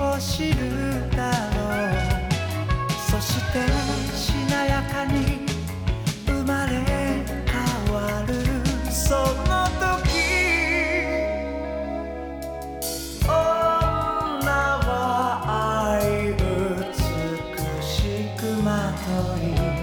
を知るだろう。そしてしなやかに生まれ変わるその時。女は愛美しくまとい